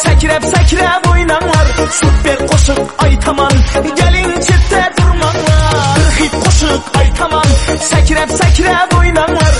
Səkrəb səkrəb oynanar Süper qoşuq ay tamam. Gəlin çiftdə durmanlar. Qırxıq qoşuq ay tamam. Səkrəb səkrəb oynanar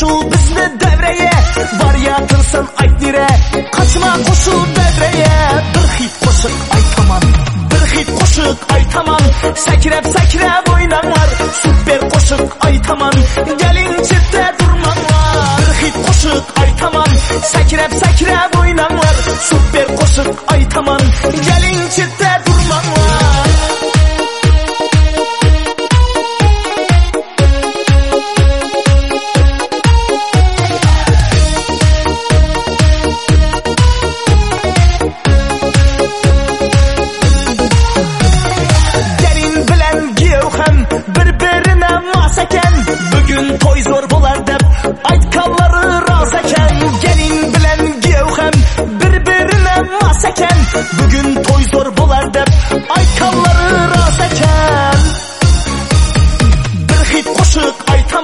koşul bizde devreye. Var yatırsın ay dire. Kaçma koşul devreye. Bir hit koşuk ay tamam. Bir hit koşuk ay tamam. Sekirep sekirep oynanar Süper koşuk ay tamam. Gelin çifte durmanlar. Bir hit koşuk ay tamam. Sekirep sekirep oynanar Süper koşuk ay tamam. Gelin çifte durmanlar.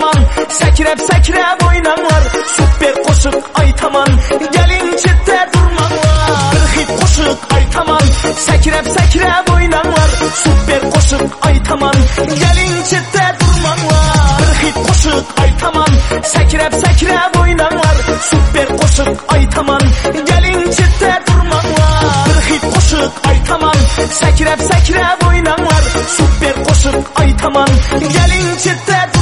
Aytaman sakrab sakrab o'ynanglar super qo'shiq aytaman keling chetda turmanglar bir hit qo'shiq aytaman sakrab sakrab o'ynanglar super qo'shiq aytaman keling chetda turmanglar bir hit qo'shiq aytaman sakrab sakrab o'ynanglar super qo'shiq aytaman keling chetda turmanglar bir hit qo'shiq aytaman sakrab sakrab o'ynanglar super qo'shiq aytaman keling chetda